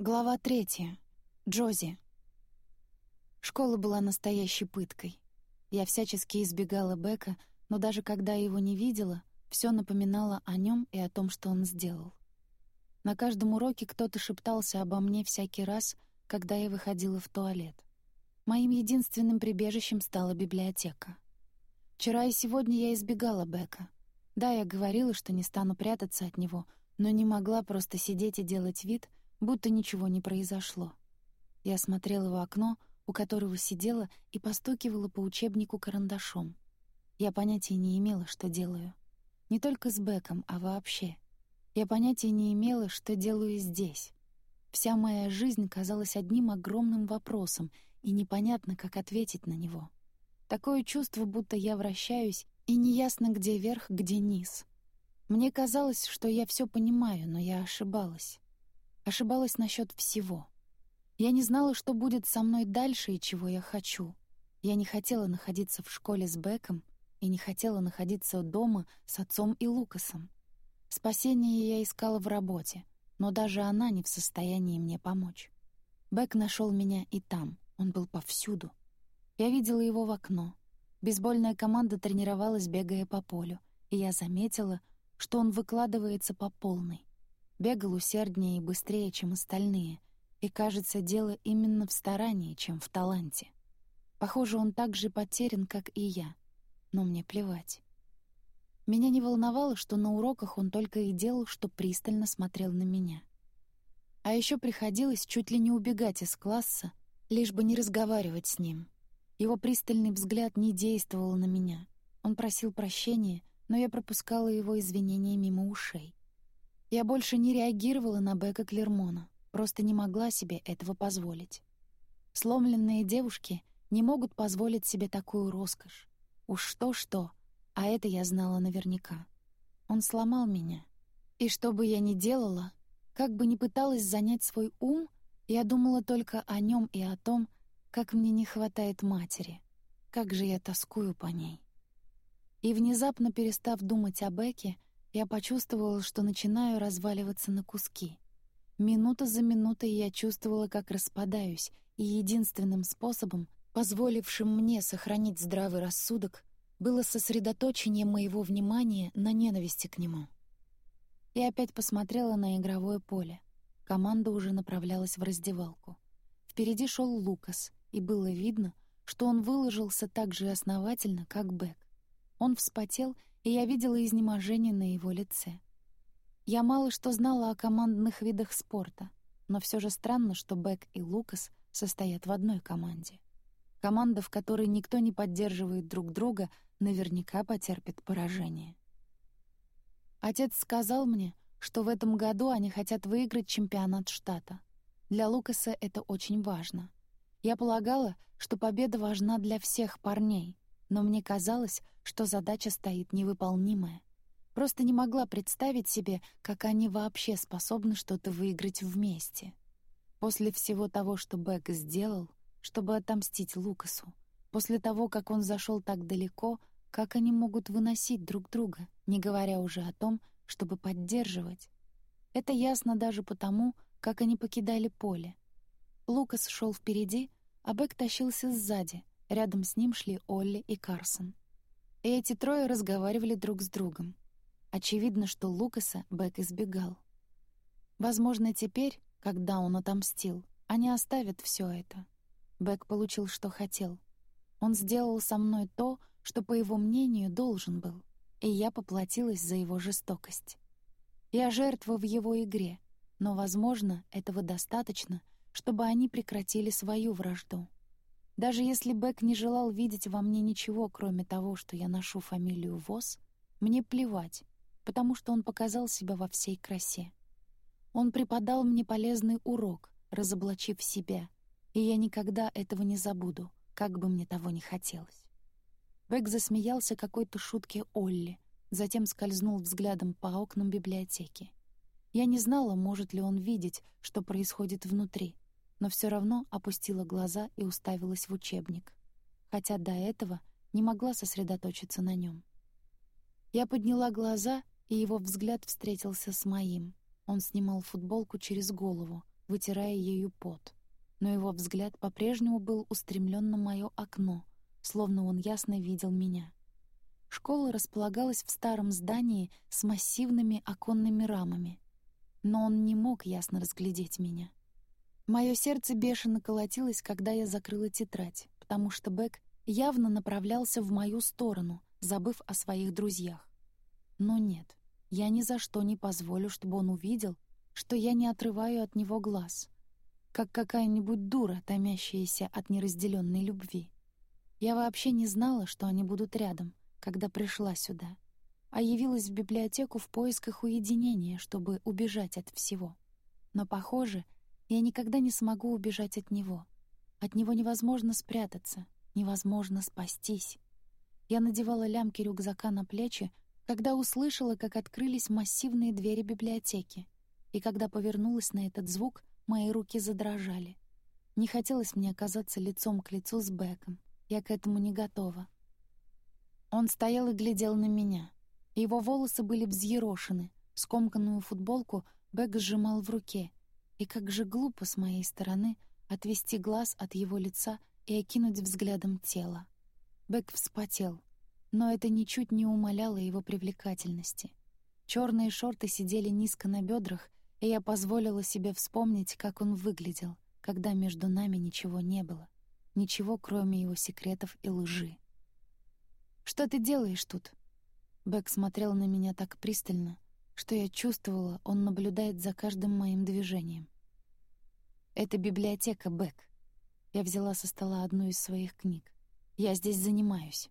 Глава третья. Джози. Школа была настоящей пыткой. Я всячески избегала Бека, но даже когда его не видела, все напоминало о нем и о том, что он сделал. На каждом уроке кто-то шептался обо мне всякий раз, когда я выходила в туалет. Моим единственным прибежищем стала библиотека. Вчера и сегодня я избегала Бека. Да, я говорила, что не стану прятаться от него, но не могла просто сидеть и делать вид, будто ничего не произошло. Я смотрела в окно, у которого сидела и постукивала по учебнику карандашом. Я понятия не имела, что делаю. Не только с Беком, а вообще. Я понятия не имела, что делаю здесь. Вся моя жизнь казалась одним огромным вопросом, и непонятно, как ответить на него. Такое чувство, будто я вращаюсь, и неясно, где верх, где низ. Мне казалось, что я все понимаю, но я ошибалась. Ошибалась насчет всего. Я не знала, что будет со мной дальше и чего я хочу. Я не хотела находиться в школе с Беком и не хотела находиться дома с отцом и Лукасом. Спасение я искала в работе, но даже она не в состоянии мне помочь. Бек нашел меня и там, он был повсюду. Я видела его в окно. Бейсбольная команда тренировалась, бегая по полю, и я заметила, что он выкладывается по полной бегал усерднее и быстрее, чем остальные, и, кажется, дело именно в старании, чем в таланте. Похоже, он так же потерян, как и я, но мне плевать. Меня не волновало, что на уроках он только и делал, что пристально смотрел на меня. А еще приходилось чуть ли не убегать из класса, лишь бы не разговаривать с ним. Его пристальный взгляд не действовал на меня. Он просил прощения, но я пропускала его извинения мимо ушей. Я больше не реагировала на Бека Клермона, просто не могла себе этого позволить. Сломленные девушки не могут позволить себе такую роскошь. Уж что-что, а это я знала наверняка. Он сломал меня. И что бы я ни делала, как бы ни пыталась занять свой ум, я думала только о нем и о том, как мне не хватает матери, как же я тоскую по ней. И внезапно перестав думать о Беке, я почувствовала, что начинаю разваливаться на куски. Минута за минутой я чувствовала, как распадаюсь, и единственным способом, позволившим мне сохранить здравый рассудок, было сосредоточение моего внимания на ненависти к нему. Я опять посмотрела на игровое поле. Команда уже направлялась в раздевалку. Впереди шел Лукас, и было видно, что он выложился так же основательно, как Бэк. Он вспотел и я видела изнеможение на его лице. Я мало что знала о командных видах спорта, но все же странно, что Бек и Лукас состоят в одной команде. Команда, в которой никто не поддерживает друг друга, наверняка потерпит поражение. Отец сказал мне, что в этом году они хотят выиграть чемпионат штата. Для Лукаса это очень важно. Я полагала, что победа важна для всех парней, но мне казалось, что задача стоит невыполнимая. Просто не могла представить себе, как они вообще способны что-то выиграть вместе. После всего того, что Бэк сделал, чтобы отомстить Лукасу, после того, как он зашел так далеко, как они могут выносить друг друга, не говоря уже о том, чтобы поддерживать. Это ясно даже потому, как они покидали поле. Лукас шел впереди, а Бэк тащился сзади, Рядом с ним шли Олли и Карсон. И эти трое разговаривали друг с другом. Очевидно, что Лукаса Бек избегал. Возможно, теперь, когда он отомстил, они оставят все это. Бек получил, что хотел. Он сделал со мной то, что, по его мнению, должен был, и я поплатилась за его жестокость. Я жертва в его игре, но, возможно, этого достаточно, чтобы они прекратили свою вражду. Даже если Бек не желал видеть во мне ничего, кроме того, что я ношу фамилию Вос, мне плевать, потому что он показал себя во всей красе. Он преподал мне полезный урок, разоблачив себя, и я никогда этого не забуду, как бы мне того не хотелось. Бек засмеялся какой-то шутке Олли, затем скользнул взглядом по окнам библиотеки. Я не знала, может ли он видеть, что происходит внутри — но все равно опустила глаза и уставилась в учебник, хотя до этого не могла сосредоточиться на нем. Я подняла глаза, и его взгляд встретился с моим. Он снимал футболку через голову, вытирая ею пот. Но его взгляд по-прежнему был устремлен на мое окно, словно он ясно видел меня. Школа располагалась в старом здании с массивными оконными рамами, но он не мог ясно разглядеть меня. Мое сердце бешено колотилось, когда я закрыла тетрадь, потому что Бэк явно направлялся в мою сторону, забыв о своих друзьях. Но нет, я ни за что не позволю, чтобы он увидел, что я не отрываю от него глаз, как какая-нибудь дура, томящаяся от неразделенной любви. Я вообще не знала, что они будут рядом, когда пришла сюда, а явилась в библиотеку в поисках уединения, чтобы убежать от всего. Но, похоже, я никогда не смогу убежать от него. От него невозможно спрятаться, невозможно спастись. Я надевала лямки рюкзака на плечи, когда услышала, как открылись массивные двери библиотеки, и когда повернулась на этот звук, мои руки задрожали. Не хотелось мне оказаться лицом к лицу с Беком. Я к этому не готова. Он стоял и глядел на меня. Его волосы были взъерошены, скомканную футболку Бэк сжимал в руке. И как же глупо с моей стороны отвести глаз от его лица и окинуть взглядом тело. Бэк вспотел, но это ничуть не умаляло его привлекательности. Черные шорты сидели низко на бедрах, и я позволила себе вспомнить, как он выглядел, когда между нами ничего не было. Ничего, кроме его секретов и лжи. «Что ты делаешь тут?» Бэк смотрел на меня так пристально, что я чувствовала, он наблюдает за каждым моим движением. «Это библиотека, Бэк». Я взяла со стола одну из своих книг. «Я здесь занимаюсь».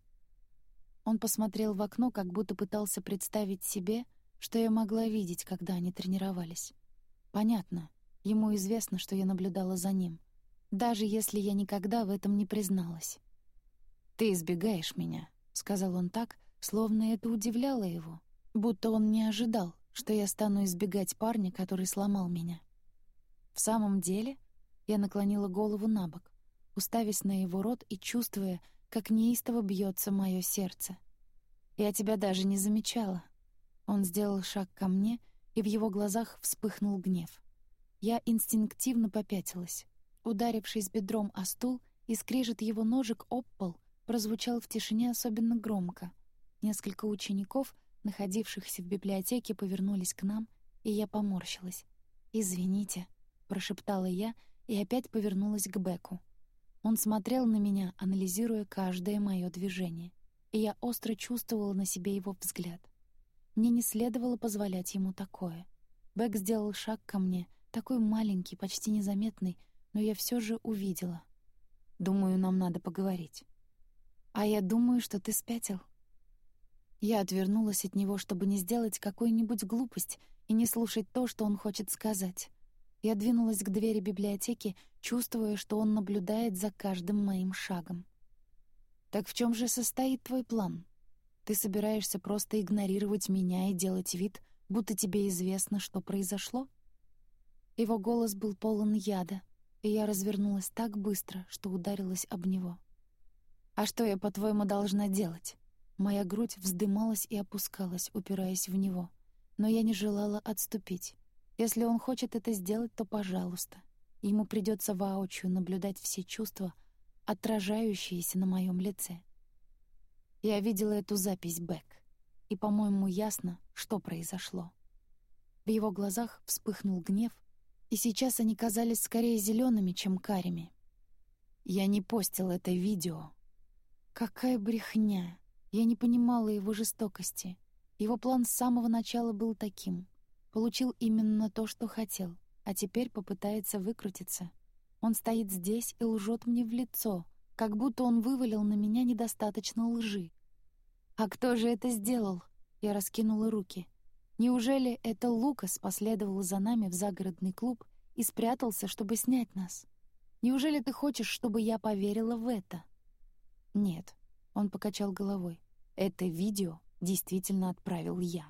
Он посмотрел в окно, как будто пытался представить себе, что я могла видеть, когда они тренировались. Понятно, ему известно, что я наблюдала за ним, даже если я никогда в этом не призналась. «Ты избегаешь меня», сказал он так, словно это удивляло его, будто он не ожидал, что я стану избегать парня, который сломал меня. В самом деле, я наклонила голову на бок, уставясь на его рот и чувствуя, как неистово бьется мое сердце. Я тебя даже не замечала. Он сделал шаг ко мне, и в его глазах вспыхнул гнев. Я инстинктивно попятилась. Ударившись бедром о стул, и скрежет его ножек об пол прозвучал в тишине особенно громко. Несколько учеников, находившихся в библиотеке, повернулись к нам, и я поморщилась. «Извините», — прошептала я и опять повернулась к Беку. Он смотрел на меня, анализируя каждое мое движение, и я остро чувствовала на себе его взгляд. Мне не следовало позволять ему такое. Бек сделал шаг ко мне, такой маленький, почти незаметный, но я все же увидела. «Думаю, нам надо поговорить». «А я думаю, что ты спятил». Я отвернулась от него, чтобы не сделать какую-нибудь глупость и не слушать то, что он хочет сказать. Я двинулась к двери библиотеки, чувствуя, что он наблюдает за каждым моим шагом. «Так в чем же состоит твой план? Ты собираешься просто игнорировать меня и делать вид, будто тебе известно, что произошло?» Его голос был полон яда, и я развернулась так быстро, что ударилась об него. «А что я, по-твоему, должна делать?» Моя грудь вздымалась и опускалась, упираясь в него. Но я не желала отступить. Если он хочет это сделать, то пожалуйста. Ему придется воочию наблюдать все чувства, отражающиеся на моем лице. Я видела эту запись Бэк, и, по-моему, ясно, что произошло. В его глазах вспыхнул гнев, и сейчас они казались скорее зелеными, чем карими. Я не постил это видео, Какая брехня! Я не понимала его жестокости. Его план с самого начала был таким. Получил именно то, что хотел, а теперь попытается выкрутиться. Он стоит здесь и лжет мне в лицо, как будто он вывалил на меня недостаточно лжи. «А кто же это сделал?» Я раскинула руки. «Неужели это Лукас последовал за нами в загородный клуб и спрятался, чтобы снять нас? Неужели ты хочешь, чтобы я поверила в это?» «Нет», — он покачал головой. «Это видео действительно отправил я».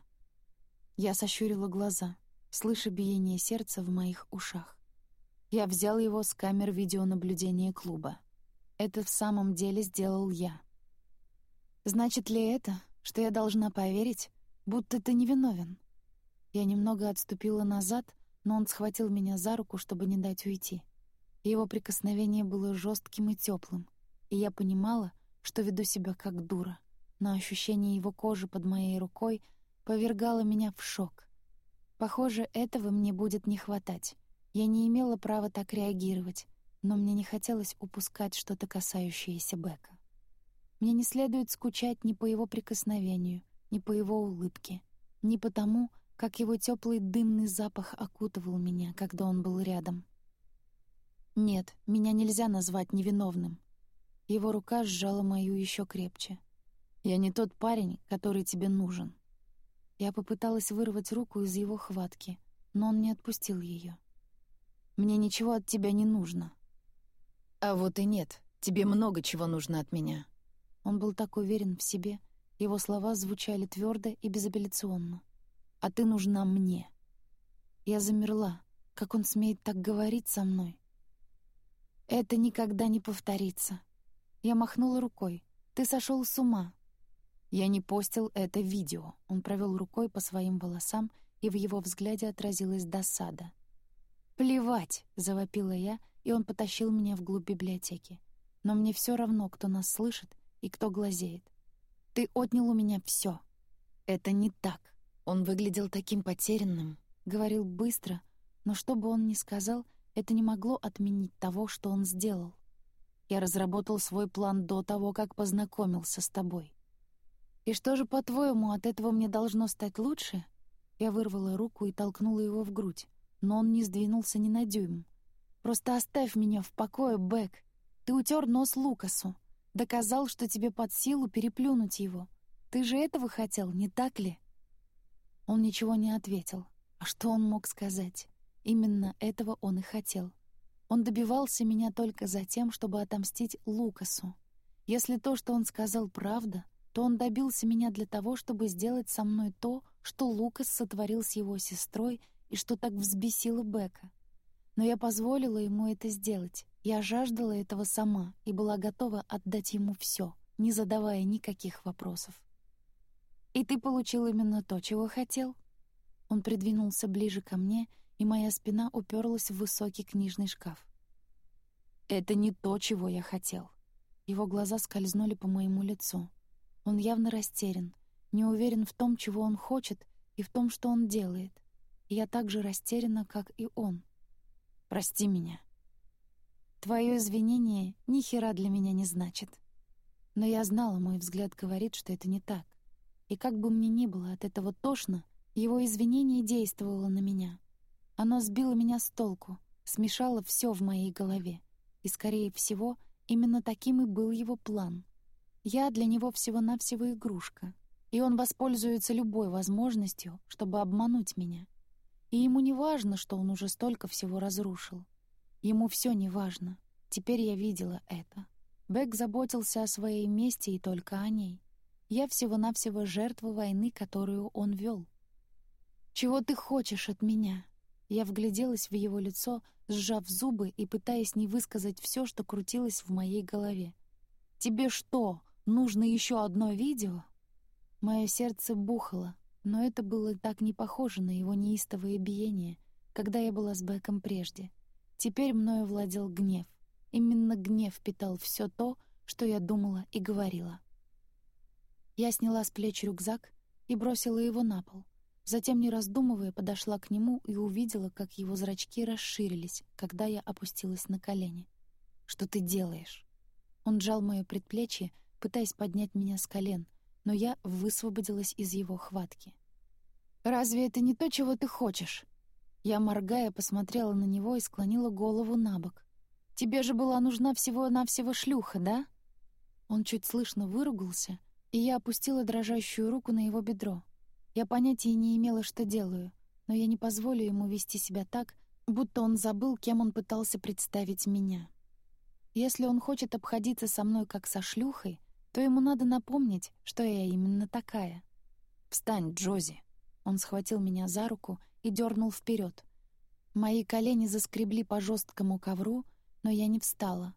Я сощурила глаза, слыша биение сердца в моих ушах. Я взял его с камер видеонаблюдения клуба. Это в самом деле сделал я. Значит ли это, что я должна поверить, будто ты невиновен? Я немного отступила назад, но он схватил меня за руку, чтобы не дать уйти. Его прикосновение было жестким и теплым, и я понимала, что веду себя как дура, но ощущение его кожи под моей рукой повергало меня в шок. Похоже, этого мне будет не хватать. Я не имела права так реагировать, но мне не хотелось упускать что-то касающееся Бека. Мне не следует скучать ни по его прикосновению, ни по его улыбке, ни по тому, как его теплый дымный запах окутывал меня, когда он был рядом. Нет, меня нельзя назвать невиновным. Его рука сжала мою еще крепче. Я не тот парень, который тебе нужен. Я попыталась вырвать руку из его хватки, но он не отпустил ее. Мне ничего от тебя не нужно. А вот и нет. Тебе много чего нужно от меня. Он был так уверен в себе. Его слова звучали твердо и безапелляционно а ты нужна мне». Я замерла. Как он смеет так говорить со мной? Это никогда не повторится. Я махнула рукой. «Ты сошел с ума». Я не постил это видео. Он провел рукой по своим волосам, и в его взгляде отразилась досада. «Плевать!» — завопила я, и он потащил меня вглубь библиотеки. «Но мне все равно, кто нас слышит и кто глазеет. Ты отнял у меня все. Это не так. Он выглядел таким потерянным, говорил быстро, но что бы он ни сказал, это не могло отменить того, что он сделал. Я разработал свой план до того, как познакомился с тобой. И что же, по-твоему, от этого мне должно стать лучше? Я вырвала руку и толкнула его в грудь, но он не сдвинулся ни на дюйм. Просто оставь меня в покое, Бэк. Ты утер нос Лукасу, доказал, что тебе под силу переплюнуть его. Ты же этого хотел, не так ли? Он ничего не ответил. А что он мог сказать? Именно этого он и хотел. Он добивался меня только за тем, чтобы отомстить Лукасу. Если то, что он сказал, правда, то он добился меня для того, чтобы сделать со мной то, что Лукас сотворил с его сестрой и что так взбесило Бека. Но я позволила ему это сделать. Я жаждала этого сама и была готова отдать ему все, не задавая никаких вопросов. «И ты получил именно то, чего хотел?» Он придвинулся ближе ко мне, и моя спина уперлась в высокий книжный шкаф. «Это не то, чего я хотел». Его глаза скользнули по моему лицу. Он явно растерян, не уверен в том, чего он хочет, и в том, что он делает. И я так же растеряна, как и он. «Прости меня». Твое извинение ни хера для меня не значит. Но я знала, мой взгляд говорит, что это не так. И как бы мне ни было от этого тошно, его извинение действовало на меня. Оно сбило меня с толку, смешало все в моей голове. И, скорее всего, именно таким и был его план. Я для него всего-навсего игрушка, и он воспользуется любой возможностью, чтобы обмануть меня. И ему не важно, что он уже столько всего разрушил. Ему все не важно. Теперь я видела это. Бэк заботился о своей мести и только о ней. Я всего-навсего жертва войны, которую он вел. «Чего ты хочешь от меня?» Я вгляделась в его лицо, сжав зубы и пытаясь не высказать все, что крутилось в моей голове. «Тебе что, нужно еще одно видео?» Мое сердце бухало, но это было так не похоже на его неистовое биение, когда я была с Беком прежде. Теперь мною владел гнев. Именно гнев питал все то, что я думала и говорила. Я сняла с плеч рюкзак и бросила его на пол. Затем, не раздумывая, подошла к нему и увидела, как его зрачки расширились, когда я опустилась на колени. «Что ты делаешь?» Он сжал моё предплечье, пытаясь поднять меня с колен, но я высвободилась из его хватки. «Разве это не то, чего ты хочешь?» Я, моргая, посмотрела на него и склонила голову на бок. «Тебе же была нужна всего-навсего шлюха, да?» Он чуть слышно выругался, и я опустила дрожащую руку на его бедро. Я понятия не имела, что делаю, но я не позволю ему вести себя так, будто он забыл, кем он пытался представить меня. Если он хочет обходиться со мной как со шлюхой, то ему надо напомнить, что я именно такая. «Встань, Джози!» Он схватил меня за руку и дернул вперед. Мои колени заскребли по жесткому ковру, но я не встала.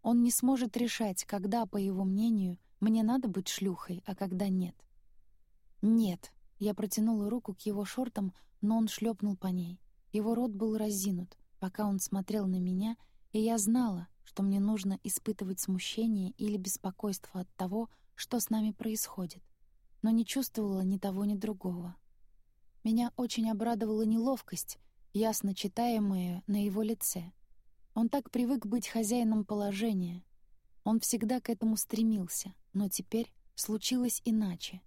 Он не сможет решать, когда, по его мнению, мне надо быть шлюхой, а когда нет. Нет. Я протянула руку к его шортам, но он шлепнул по ней. Его рот был разинут, пока он смотрел на меня, и я знала, что мне нужно испытывать смущение или беспокойство от того, что с нами происходит, но не чувствовала ни того, ни другого. Меня очень обрадовала неловкость, ясно читаемая на его лице. Он так привык быть хозяином положения. Он всегда к этому стремился, но теперь случилось иначе.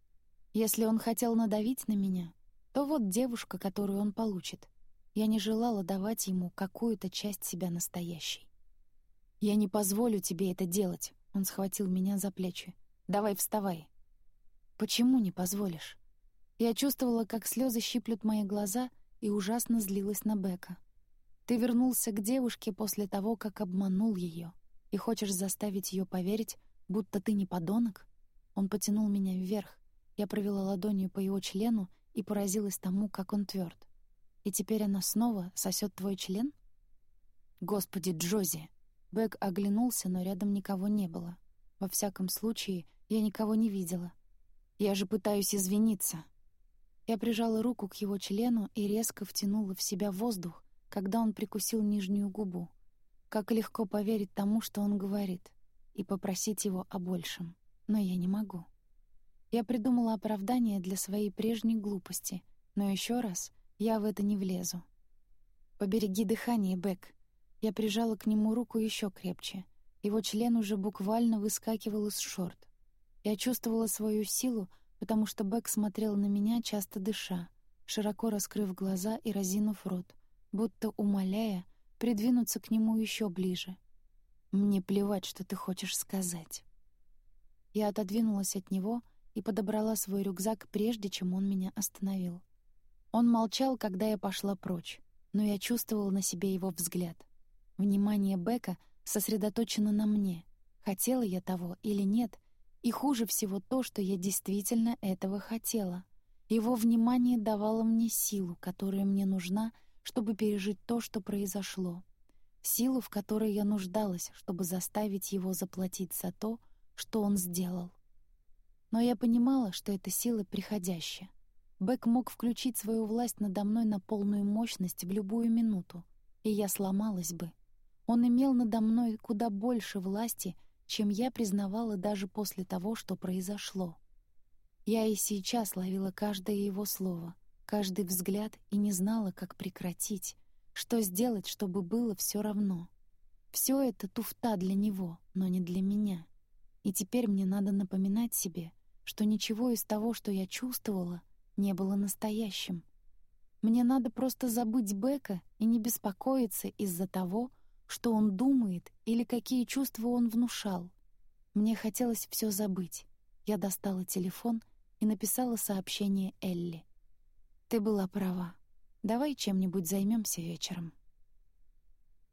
Если он хотел надавить на меня, то вот девушка, которую он получит. Я не желала давать ему какую-то часть себя настоящей. «Я не позволю тебе это делать», — он схватил меня за плечи. «Давай вставай». «Почему не позволишь?» Я чувствовала, как слезы щиплют мои глаза, и ужасно злилась на Бека. «Ты вернулся к девушке после того, как обманул ее, и хочешь заставить ее поверить, будто ты не подонок?» Он потянул меня вверх. Я провела ладонью по его члену и поразилась тому, как он тверд. И теперь она снова сосет твой член? Господи, Джози! Бэг оглянулся, но рядом никого не было. Во всяком случае, я никого не видела. Я же пытаюсь извиниться. Я прижала руку к его члену и резко втянула в себя воздух, когда он прикусил нижнюю губу. Как легко поверить тому, что он говорит, и попросить его о большем. Но я не могу. Я придумала оправдание для своей прежней глупости, но еще раз — я в это не влезу. Побереги дыхание, Бэк. Я прижала к нему руку еще крепче. Его член уже буквально выскакивал из шорт. Я чувствовала свою силу, потому что Бэк смотрел на меня, часто дыша, широко раскрыв глаза и разинув рот, будто умоляя придвинуться к нему еще ближе. «Мне плевать, что ты хочешь сказать». Я отодвинулась от него и подобрала свой рюкзак, прежде чем он меня остановил. Он молчал, когда я пошла прочь, но я чувствовала на себе его взгляд. Внимание Бека сосредоточено на мне. Хотела я того или нет, и хуже всего то, что я действительно этого хотела. Его внимание давало мне силу, которая мне нужна, чтобы пережить то, что произошло. Силу, в которой я нуждалась, чтобы заставить его заплатить за то, что он сделал. Но я понимала, что эта сила приходящая. Бэк мог включить свою власть надо мной на полную мощность в любую минуту, и я сломалась бы. Он имел надо мной куда больше власти, чем я признавала даже после того, что произошло. Я и сейчас ловила каждое его слово, каждый взгляд и не знала, как прекратить, что сделать, чтобы было все равно. Все это туфта для него, но не для меня. И теперь мне надо напоминать себе, что ничего из того, что я чувствовала — не было настоящим. Мне надо просто забыть Бека и не беспокоиться из-за того, что он думает или какие чувства он внушал. Мне хотелось все забыть. Я достала телефон и написала сообщение Элли. «Ты была права. Давай чем-нибудь займемся вечером».